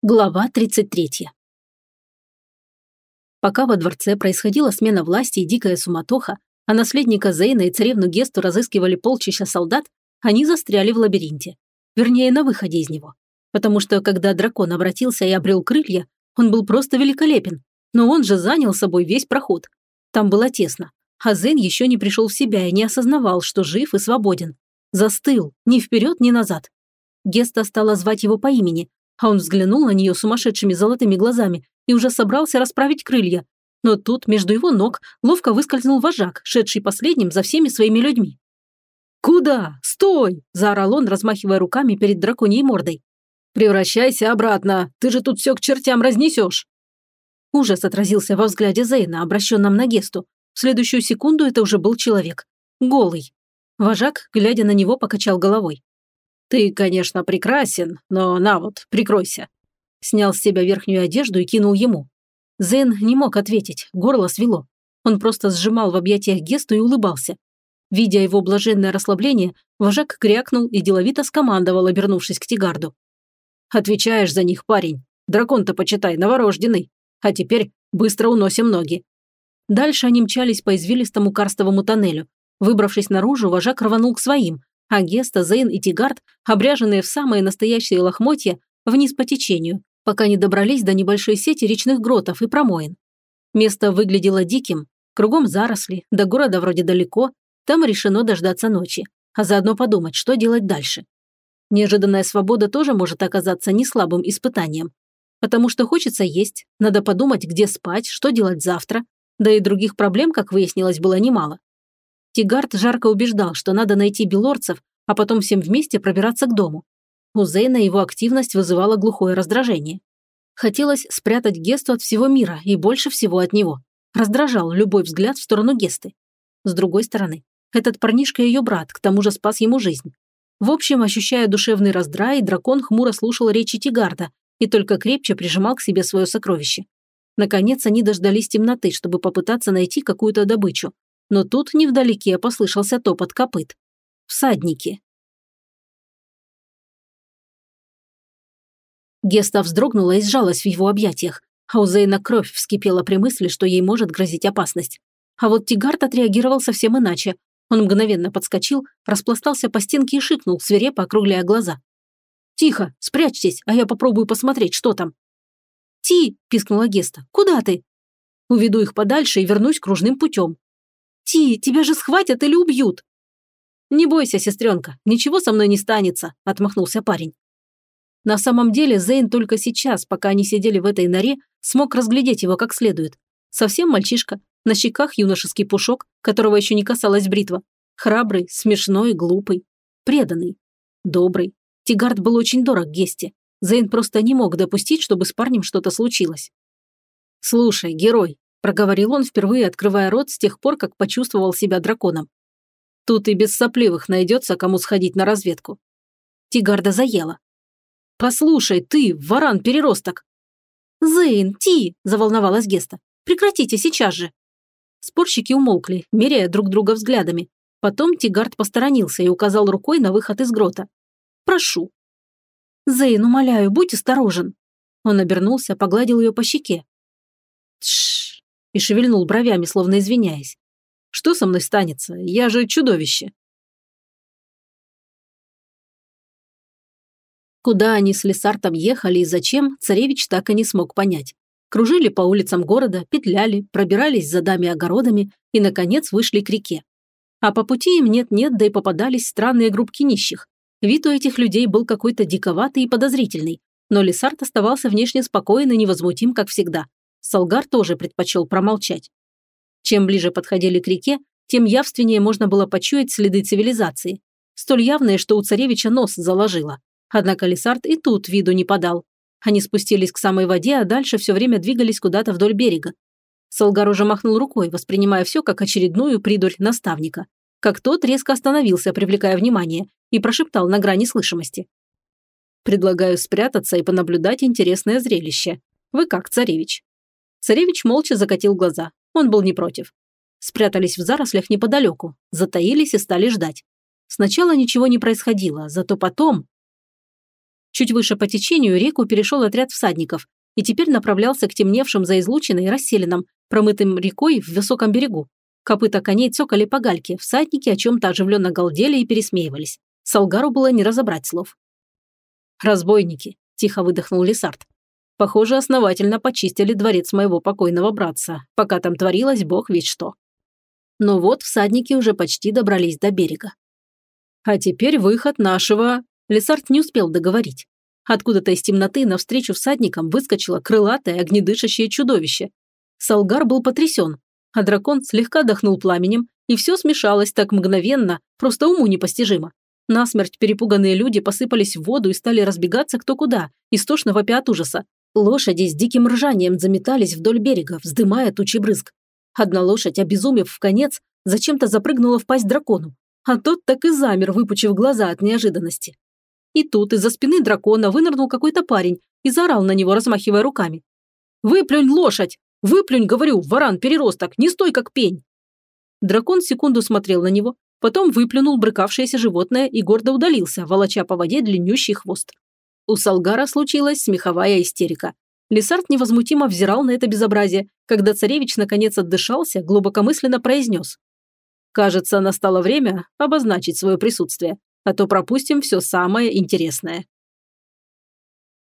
Глава 33. Пока во дворце происходила смена власти и дикая суматоха, а наследника Зейна и царевну Гесту разыскивали полчища солдат, они застряли в лабиринте. Вернее, на выходе из него. Потому что, когда дракон обратился и обрел крылья, он был просто великолепен. Но он же занял собой весь проход. Там было тесно. А Зейн еще не пришел в себя и не осознавал, что жив и свободен. Застыл, ни вперед, ни назад. Геста стала звать его по имени, а он взглянул на нее сумасшедшими золотыми глазами и уже собрался расправить крылья. Но тут между его ног ловко выскользнул вожак, шедший последним за всеми своими людьми. «Куда? Стой!» – заорал он, размахивая руками перед драконьей мордой. «Превращайся обратно! Ты же тут все к чертям разнесешь!» Ужас отразился во взгляде Зейна, обращенном на Гесту. В следующую секунду это уже был человек. Голый. Вожак, глядя на него, покачал головой. «Ты, конечно, прекрасен, но на вот, прикройся». Снял с себя верхнюю одежду и кинул ему. Зен не мог ответить, горло свело. Он просто сжимал в объятиях Гесту и улыбался. Видя его блаженное расслабление, вожак крякнул и деловито скомандовал, обернувшись к Тигарду. «Отвечаешь за них, парень. Дракон-то, почитай, новорожденный. А теперь быстро уносим ноги». Дальше они мчались по извилистому карстовому тоннелю. Выбравшись наружу, вожак рванул к своим, а Геста, Зейн и Тигард, обряженные в самые настоящие лохмотья, вниз по течению, пока не добрались до небольшой сети речных гротов и промоин. Место выглядело диким, кругом заросли, до города вроде далеко, там решено дождаться ночи, а заодно подумать, что делать дальше. Неожиданная свобода тоже может оказаться не слабым испытанием, потому что хочется есть, надо подумать, где спать, что делать завтра, да и других проблем, как выяснилось, было немало. Тигард жарко убеждал, что надо найти белорцев, а потом всем вместе пробираться к дому. У Зейна его активность вызывала глухое раздражение. Хотелось спрятать Гесту от всего мира и больше всего от него. Раздражал любой взгляд в сторону Гесты. С другой стороны, этот парнишка ее брат, к тому же спас ему жизнь. В общем, ощущая душевный раздрай, дракон хмуро слушал речи Тигарда и только крепче прижимал к себе свое сокровище. Наконец они дождались темноты, чтобы попытаться найти какую-то добычу, но тут невдалеке послышался топот копыт. Всадники. Геста вздрогнула и сжалась в его объятиях, а у Зейна кровь вскипела при мысли, что ей может грозить опасность. А вот Тигард отреагировал совсем иначе. Он мгновенно подскочил, распластался по стенке и шикнул, свирепо округляя глаза. «Тихо, спрячьтесь, а я попробую посмотреть, что там». «Ти!» – пискнула Геста. «Куда ты?» «Уведу их подальше и вернусь кружным путем. Ти, тебя же схватят или убьют!» «Не бойся, сестренка, ничего со мной не станется», – отмахнулся парень. На самом деле Зейн только сейчас, пока они сидели в этой норе, смог разглядеть его как следует. Совсем мальчишка, на щеках юношеский пушок, которого еще не касалась бритва. Храбрый, смешной, глупый, преданный, добрый. Тигард был очень дорог Гесте. Зейн просто не мог допустить, чтобы с парнем что-то случилось. «Слушай, герой, проговорил он, впервые открывая рот с тех пор, как почувствовал себя драконом. Тут и без сопливых найдется, кому сходить на разведку. Тигарда заела. «Послушай, ты, варан-переросток!» «Зейн, Ти!» – заволновалась Геста. «Прекратите сейчас же!» Спорщики умолкли, меряя друг друга взглядами. Потом Тигард посторонился и указал рукой на выход из грота. «Прошу». «Зейн, умоляю, будь осторожен!» Он обернулся, погладил ее по щеке. «Тш, и шевельнул бровями, словно извиняясь. «Что со мной станется? Я же чудовище!» Куда они с Лесартом ехали и зачем, царевич так и не смог понять. Кружили по улицам города, петляли, пробирались за дами-огородами и, наконец, вышли к реке. А по пути им нет-нет, да и попадались странные группки нищих. Вид у этих людей был какой-то диковатый и подозрительный, но Лесарт оставался внешне спокоен и невозмутим, как всегда. Салгар тоже предпочел промолчать. Чем ближе подходили к реке, тем явственнее можно было почуять следы цивилизации. Столь явные, что у царевича нос заложило. Однако Лисард и тут виду не подал. Они спустились к самой воде, а дальше все время двигались куда-то вдоль берега. Солгар уже махнул рукой, воспринимая все как очередную придурь наставника. Как тот резко остановился, привлекая внимание, и прошептал на грани слышимости. «Предлагаю спрятаться и понаблюдать интересное зрелище. Вы как, царевич?» Царевич молча закатил глаза. Он был не против. Спрятались в зарослях неподалеку, затаились и стали ждать. Сначала ничего не происходило, зато потом... Чуть выше по течению реку перешел отряд всадников и теперь направлялся к темневшим за излучиной расселенным, промытым рекой в высоком берегу. Копыта коней цокали по гальке, всадники о чем-то оживленно галдели и пересмеивались. Салгару было не разобрать слов. «Разбойники», – тихо выдохнул Лесард. «Похоже, основательно почистили дворец моего покойного братца, пока там творилось бог ведь что». Но вот всадники уже почти добрались до берега. «А теперь выход нашего...» Лесард не успел договорить. Откуда-то из темноты навстречу всадникам выскочило крылатое огнедышащее чудовище. Салгар был потрясен, а дракон слегка дохнул пламенем, и все смешалось так мгновенно, просто уму непостижимо. Насмерть перепуганные люди посыпались в воду и стали разбегаться кто куда, истошно вопя от ужаса. Лошади с диким ржанием заметались вдоль берега, вздымая тучи брызг. Одна лошадь, обезумев в конец, зачем-то запрыгнула в пасть дракону, а тот так и замер, выпучив глаза от неожиданности. И тут из-за спины дракона вынырнул какой-то парень и заорал на него, размахивая руками. «Выплюнь лошадь! Выплюнь, говорю, варан-переросток, не стой как пень!» Дракон секунду смотрел на него, Потом выплюнул брыкавшееся животное и гордо удалился, волоча по воде длиннющий хвост. У Салгара случилась смеховая истерика. Лесард невозмутимо взирал на это безобразие, когда царевич наконец отдышался, глубокомысленно произнес. «Кажется, настало время обозначить свое присутствие, а то пропустим все самое интересное».